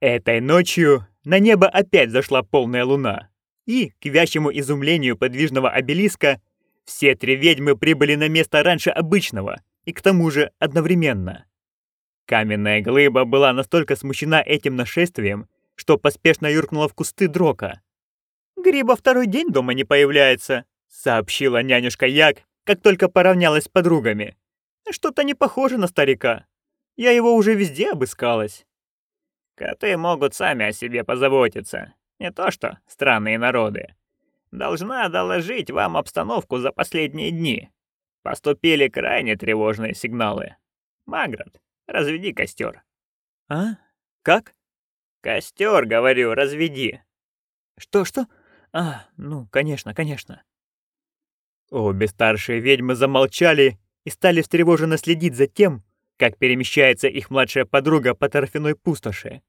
Этой ночью на небо опять зашла полная луна, и, к вящему изумлению подвижного обелиска, все три ведьмы прибыли на место раньше обычного, и к тому же одновременно. Каменная глыба была настолько смущена этим нашествием, что поспешно юркнула в кусты дрока. «Гриба второй день дома не появляется», — сообщила нянюшка Як, как только поравнялась с подругами. «Что-то не похоже на старика. Я его уже везде обыскалась». «Коты могут сами о себе позаботиться, не то что странные народы. Должна доложить вам обстановку за последние дни. Поступили крайне тревожные сигналы. Маград, разведи костер. «А? Как?» «Костер, говорю, разведи». «Что-что? А, ну, конечно, конечно». Обе старшие ведьмы замолчали и стали встревоженно следить за тем, как перемещается их младшая подруга по торфяной пустоши.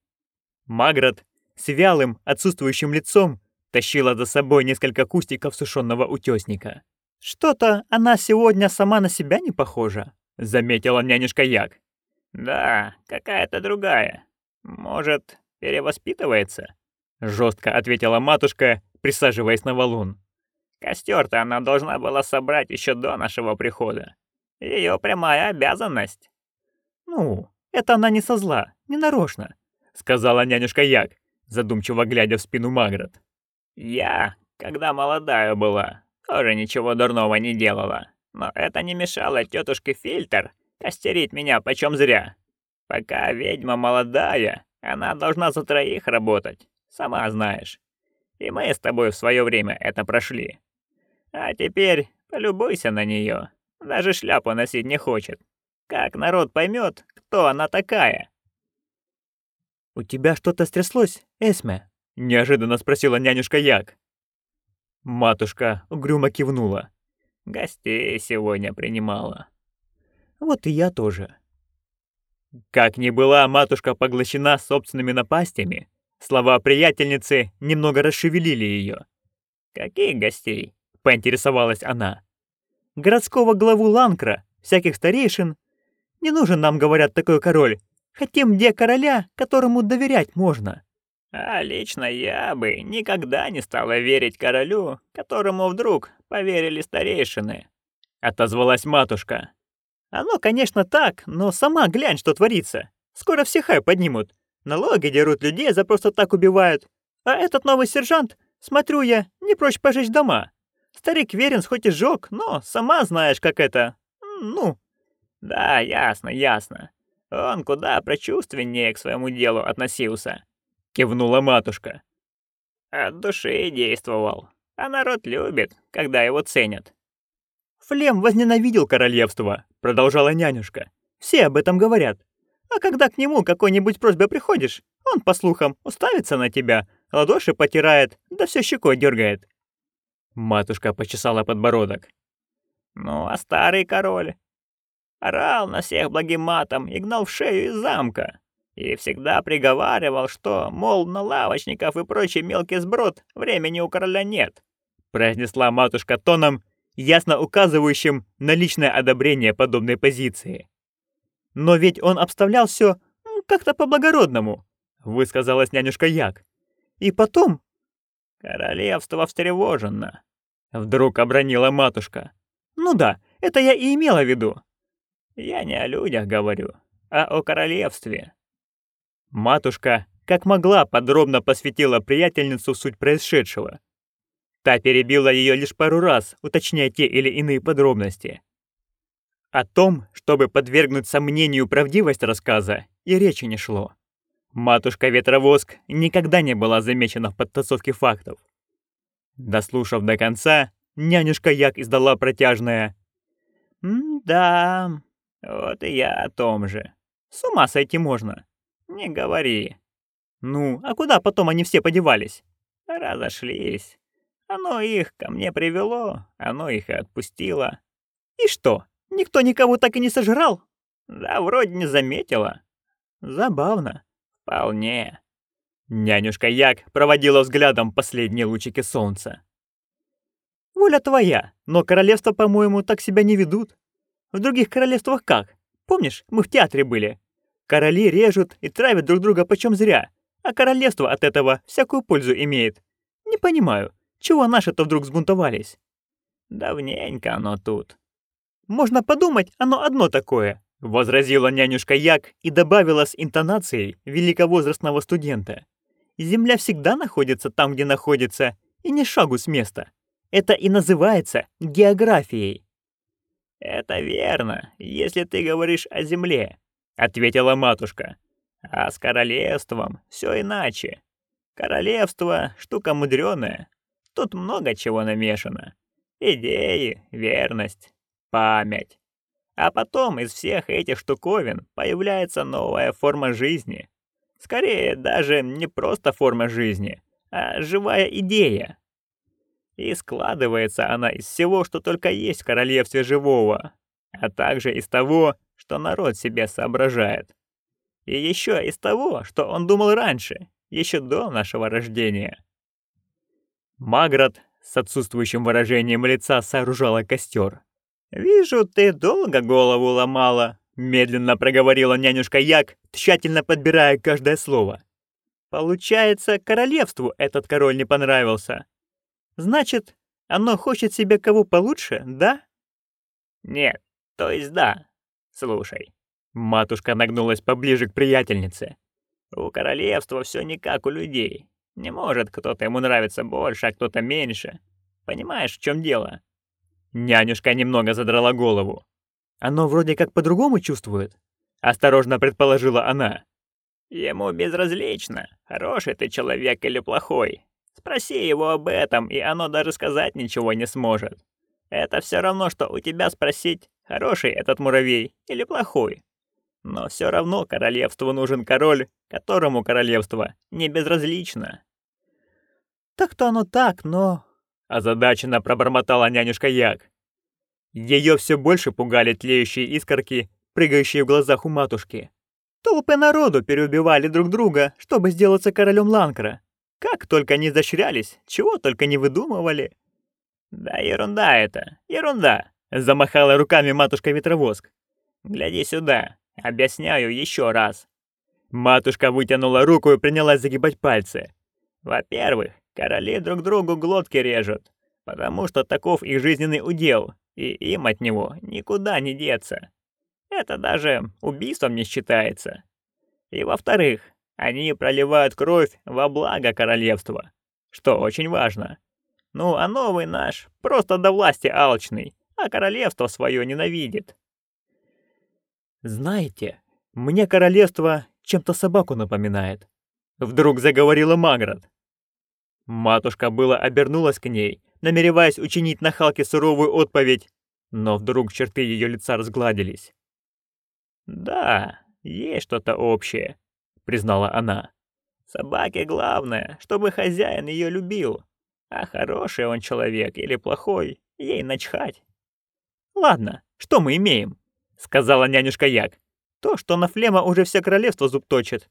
Маград с вялым, отсутствующим лицом тащила за собой несколько кустиков сушеного утесника. «Что-то она сегодня сама на себя не похожа», — заметила нянюшка Як. «Да, какая-то другая. Может, перевоспитывается?» — жестко ответила матушка, присаживаясь на валун. Костер-то она должна была собрать еще до нашего прихода. Ее прямая обязанность. Ну, это она не со зла, не нарочно, сказала нянюшка Як, задумчиво глядя в спину Маград. Я, когда молодая была, тоже ничего дурного не делала. Но это не мешало тетушке Фильтр костерить меня почем зря. Пока ведьма молодая, она должна за троих работать, сама знаешь. И мы с тобой в свое время это прошли. А теперь полюбуйся на нее. Даже шляпу носить не хочет. Как народ поймет, кто она такая? «У тебя что-то стряслось, Эсме?» — неожиданно спросила нянюшка Як. Матушка угрюмо кивнула. «Гостей сегодня принимала». «Вот и я тоже». Как ни была матушка поглощена собственными напастями, слова приятельницы немного расшевелили ее. «Каких гостей?» — поинтересовалась она. «Городского главу Ланкра, всяких старейшин. Не нужен нам, говорят, такой король. Хотим где короля, которому доверять можно». А лично я бы никогда не стала верить королю, которому вдруг поверили старейшины. Отозвалась матушка. Оно, конечно, так, но сама глянь, что творится. Скоро все хай поднимут. Налоги дерут людей, за просто так убивают. А этот новый сержант, смотрю я, не прочь пожечь дома. Старик Веренс хоть и сжёг, но сама знаешь, как это... Ну... Да, ясно, ясно. Он куда прочувственнее к своему делу относился. Кивнула матушка. От души действовал. А народ любит, когда его ценят. Флем возненавидел королевство, продолжала нянюшка. Все об этом говорят. А когда к нему какой-нибудь просьбой приходишь, он, по слухам, уставится на тебя, ладоши потирает, да все щекой дергает. Матушка почесала подбородок. Ну, а старый король? Орал на всех благим матом и гнал в шею из замка. И всегда приговаривал, что, мол, на лавочников и прочий мелкий сброд времени у короля нет. Произнесла матушка тоном, ясно указывающим на личное одобрение подобной позиции. Но ведь он обставлял все как-то по-благородному, высказалась нянюшка Як. И потом... Королевство встревожено, Вдруг обронила матушка. «Ну да, это я и имела в виду». «Я не о людях говорю, а о королевстве». Матушка, как могла, подробно посвятила приятельницу суть происшедшего. Та перебила ее лишь пару раз, уточняя те или иные подробности. О том, чтобы подвергнуть сомнению правдивость рассказа, и речи не шло. Матушка Ветровоск никогда не была замечена в подтасовке фактов. Дослушав до конца, нянюшка Як издала протяжное «М-да, вот и я о том же. С ума сойти можно. Не говори». «Ну, а куда потом они все подевались?» «Разошлись. Оно их ко мне привело, оно их и отпустило». «И что, никто никого так и не сожрал?» «Да вроде не заметила». «Забавно». «Вполне». Нянюшка Як проводила взглядом последние лучики солнца. «Воля твоя, но королевства, по-моему, так себя не ведут. В других королевствах как? Помнишь, мы в театре были? Короли режут и травят друг друга почем зря, а королевство от этого всякую пользу имеет. Не понимаю, чего наши-то вдруг сбунтовались? Давненько оно тут. Можно подумать, оно одно такое, возразила нянюшка Як и добавила с интонацией великовозрастного студента. Земля всегда находится там, где находится, и не шагу с места. Это и называется географией. Это верно, если ты говоришь о земле, ответила матушка. А с королевством все иначе. Королевство штука мудреная. Тут много чего намешано. Идеи, верность, память. А потом из всех этих штуковин появляется новая форма жизни. Скорее, даже не просто форма жизни, а живая идея. И складывается она из всего, что только есть в королевстве живого, а также из того, что народ себе соображает. И еще из того, что он думал раньше, еще до нашего рождения. Маград с отсутствующим выражением лица сооружала костер. «Вижу, ты долго голову ломала», — медленно проговорила нянюшка Як, тщательно подбирая каждое слово. «Получается, королевству этот король не понравился. Значит, оно хочет себе кого получше, да?» «Нет, то есть да. Слушай, Матушка нагнулась поближе к приятельнице. У королевства все не как у людей. Не может кто-то ему нравиться больше, а кто-то меньше. Понимаешь, в чем дело? Нянюшка немного задрала голову. Оно вроде как по-другому чувствует. Осторожно предположила она. Ему безразлично, хороший ты человек или плохой. Спроси его об этом, и оно даже сказать ничего не сможет. Это все равно, что у тебя спросить, хороший этот муравей или плохой. Но все равно королевству нужен король, которому королевство не безразлично. Так-то оно так, но... Озадаченно пробормотала нянюшка Як. Ее все больше пугали тлеющие искорки, прыгающие в глазах у матушки. Толпы народу переубивали друг друга, чтобы сделаться королем Ланкра. Как только не изощрялись, чего только не выдумывали. «Да ерунда это, ерунда!» — замахала руками матушка-ветровоск. «Гляди сюда, Объясняю еще раз. Матушка вытянула руку и принялась загибать пальцы. Во-первых, короли друг другу глотки режут, потому что таков их жизненный удел, и им от него никуда не деться. Это даже убийством не считается. И во-вторых, они проливают кровь во благо королевства, что очень важно. Ну, а новый наш просто до власти алчный, а королевство свое ненавидит. «Знаете, мне королевство чем-то собаку напоминает», — вдруг заговорила Маград. Матушка было обернулась к ней, намереваясь учинить на Халке суровую отповедь, но вдруг черты ее лица разгладились. «Да, есть что-то общее», — признала она. «Собаке главное, чтобы хозяин ее любил, а хороший он человек или плохой, ей начхать». «Ладно, что мы имеем?» — сказала нянюшка Як. «То, что на Флема уже все королевство зуб точит.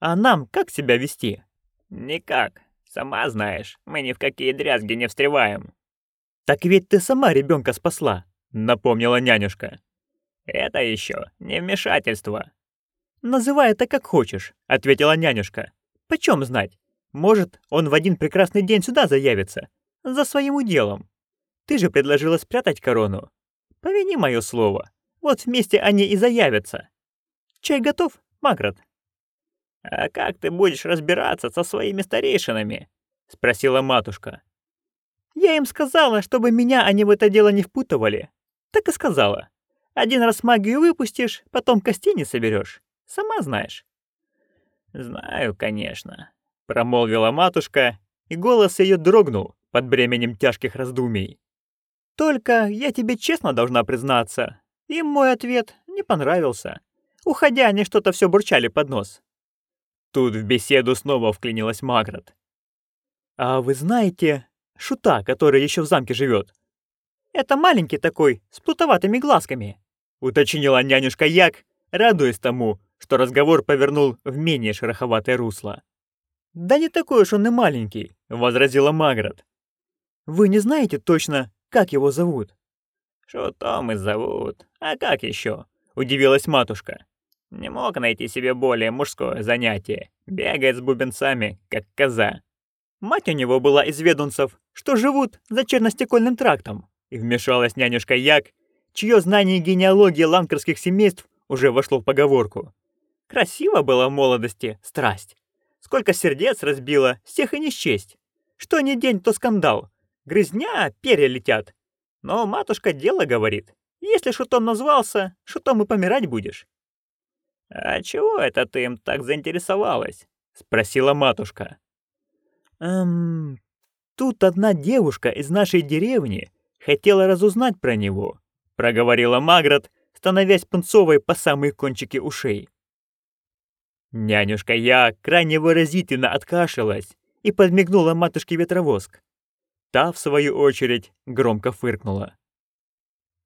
А нам как себя вести?» «Никак. Сама знаешь, мы ни в какие дрязги не встреваем». «Так ведь ты сама ребенка спасла», — напомнила нянюшка. «Это еще не вмешательство». «Называй это как хочешь», — ответила нянюшка. «Почем знать? Может, он в один прекрасный день сюда заявится. За своим уделом. Ты же предложила спрятать корону. Повини мое слово. Вот вместе они и заявятся. Чай готов, Маград?» «А как ты будешь разбираться со своими старейшинами?» — спросила матушка. «Я им сказала, чтобы меня они в это дело не впутывали. Так и сказала. Один раз магию выпустишь, потом костей не соберешь. Сама знаешь». «Знаю, конечно», — промолвила матушка, и голос ее дрогнул под бременем тяжких раздумий. «Только я тебе честно должна признаться, им мой ответ не понравился. Уходя, они что-то все бурчали под нос. Тут в беседу снова вклинилась Маград. «А вы знаете шута, который еще в замке живет? Это маленький такой, с плутоватыми глазками», — уточнила нянюшка Як, радуясь тому, что разговор повернул в менее шероховатое русло. «Да не такой уж он и маленький», — возразила Маград. «Вы не знаете точно, как его зовут?» «Шутом и зовут. А как еще? удивилась матушка. Не мог найти себе более мужское занятие. Бегает с бубенцами, как коза. Мать у него была из ведунцев, что живут за черностекольным трактом. И вмешалась нянюшка Як, чье знание генеалогии ланкерских семейств уже вошло в поговорку. Красиво было в молодости, страсть. Сколько сердец разбило, всех и не счесть. Что ни день, то скандал. Грызня, перья летят. Но матушка дело говорит. Если шутом назвался, шутом и помирать будешь. «А чего это ты им так заинтересовалась?» — спросила матушка. «Эм, тут одна девушка из нашей деревни хотела разузнать про него», — проговорила Маград, становясь пунцовой по самые кончики ушей. Нянюшка Я крайне выразительно откашлялась и подмигнула матушке ветровоск. Та, в свою очередь, громко фыркнула.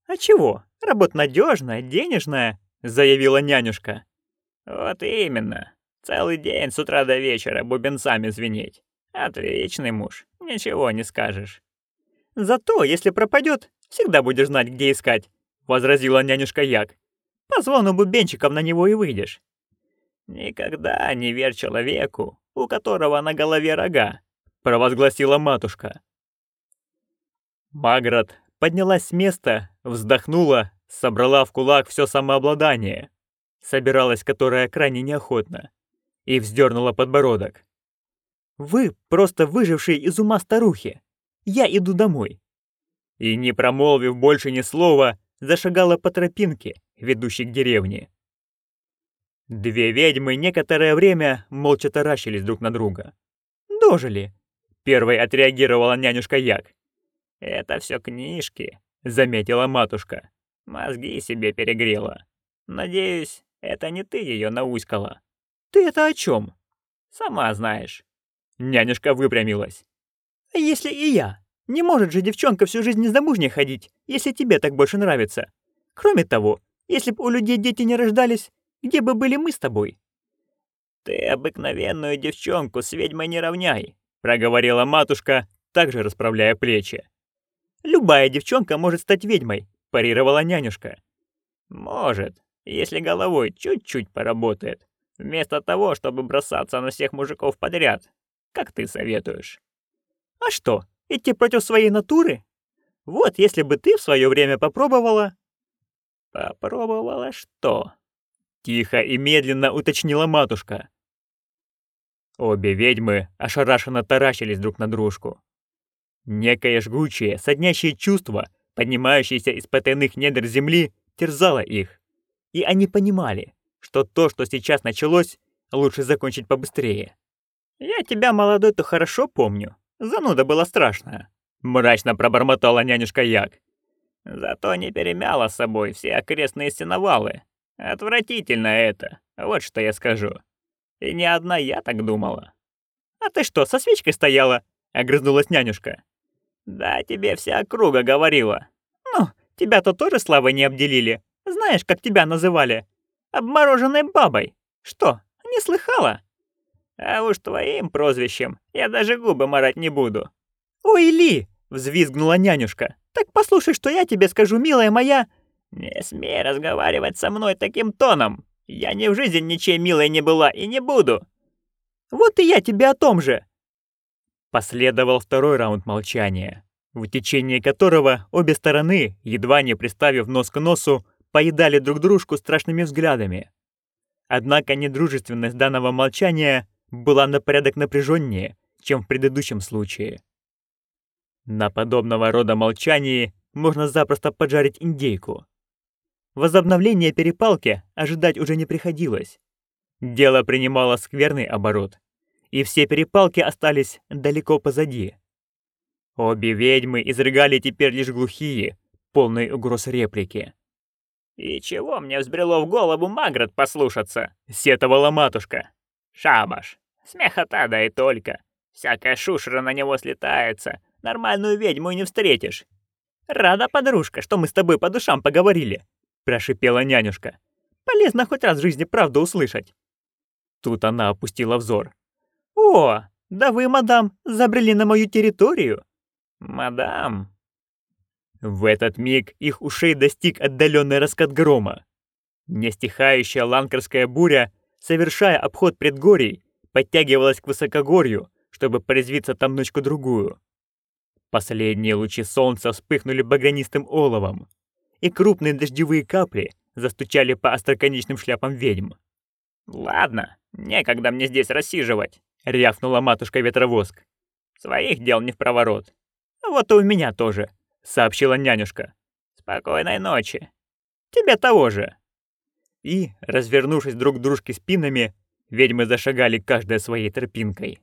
«А чего? Работа надежная, денежная», — заявила нянюшка. «Вот именно. Целый день с утра до вечера бубенцами звенеть. Отличный муж, ничего не скажешь». «Зато, если пропадет, всегда будешь знать, где искать», — возразила нянюшка Як. «По звону бубенчиков на него и выйдешь». «Никогда не верь человеку, у которого на голове рога», — провозгласила матушка. Маград поднялась с места, вздохнула, собрала в кулак все самообладание, собиралась которая крайне неохотно, и вздернула подбородок. «Вы просто выжившие из ума старухи. Я иду домой». И, не промолвив больше ни слова, зашагала по тропинке, ведущей к деревне. Две ведьмы некоторое время молча таращились друг на друга. «Дожили!» — первой отреагировала нянюшка Як. «Это все книжки», — заметила матушка. «Мозги себе перегрела. Надеюсь, это не ты ее науськала». «Ты это о чем? «Сама знаешь». Нянюшка выпрямилась. «А если и я? Не может же девчонка всю жизнь незамужней ходить, если тебе так больше нравится. Кроме того, если бы у людей дети не рождались, где бы были мы с тобой?» «Ты обыкновенную девчонку с ведьмой не равняй», — проговорила матушка, также расправляя плечи. «Любая девчонка может стать ведьмой», — парировала нянюшка. «Может, если головой чуть-чуть поработает, вместо того, чтобы бросаться на всех мужиков подряд, как ты советуешь». «А что, идти против своей натуры? Вот если бы ты в свое время попробовала...» «Попробовала что?» Тихо и медленно уточнила матушка. Обе ведьмы ошарашенно таращились друг на дружку. Некое жгучее, соднящее чувство, поднимающееся из потайных недр земли, терзало их и они понимали, что то, что сейчас началось, лучше закончить побыстрее. «Я тебя, молодой-то, хорошо помню. Зануда была страшная», — мрачно пробормотала нянюшка Як. «Зато не перемяла с собой все окрестные сеновалы. Отвратительно это, вот что я скажу. И не одна я так думала». «А ты что, со свечкой стояла?» — огрызнулась нянюшка. «Да, тебе вся округа говорила». «Ну, тебя-то тоже славой не обделили. Знаешь, как тебя называли? Обмороженной бабой. Что, не слыхала? А уж твоим прозвищем я даже губы марать не буду. Ой, Ли, взвизгнула нянюшка. Так послушай, что я тебе скажу, милая моя. Не смей разговаривать со мной таким тоном. Я ни в жизни ничей милой не была и не буду. Вот и я тебе о том же. Последовал второй раунд молчания, в течение которого обе стороны, едва не приставив нос к носу, поедали друг дружку страшными взглядами. Однако недружественность данного молчания была на порядок напряженнее, чем в предыдущем случае. На подобного рода молчании можно запросто поджарить индейку. Возобновление перепалки ожидать уже не приходилось. Дело принимало скверный оборот, и все перепалки остались далеко позади. Обе ведьмы изрыгали теперь лишь глухие, полные угроз реплики. «И чего мне взбрело в голову Маград послушаться?» — сетовала матушка. «Шабаш. Смехота да и только. Всякая шушера на него слетается. Нормальную ведьму и не встретишь». «Рада, подружка, что мы с тобой по душам поговорили», — прошипела нянюшка. «Полезно хоть раз в жизни правду услышать». Тут она опустила взор. «О, да вы, мадам, забрели на мою территорию». «Мадам», в этот миг их ушей достиг отдаленный раскат грома. Нестихающая ланкерская буря, совершая обход предгорий, подтягивалась к высокогорью, чтобы порезвиться там ночку-другую. Последние лучи солнца вспыхнули багрянистым оловом, и крупные дождевые капли застучали по остроконечным шляпам ведьм. «Ладно, некогда мне здесь рассиживать», — рявкнула матушка-ветровоск. «Своих дел не в проворот». «Вот и у меня тоже», — сообщила нянюшка. «Спокойной ночи». «Тебе того же». И, развернувшись друг к дружке спинами, ведьмы зашагали каждая своей тропинкой.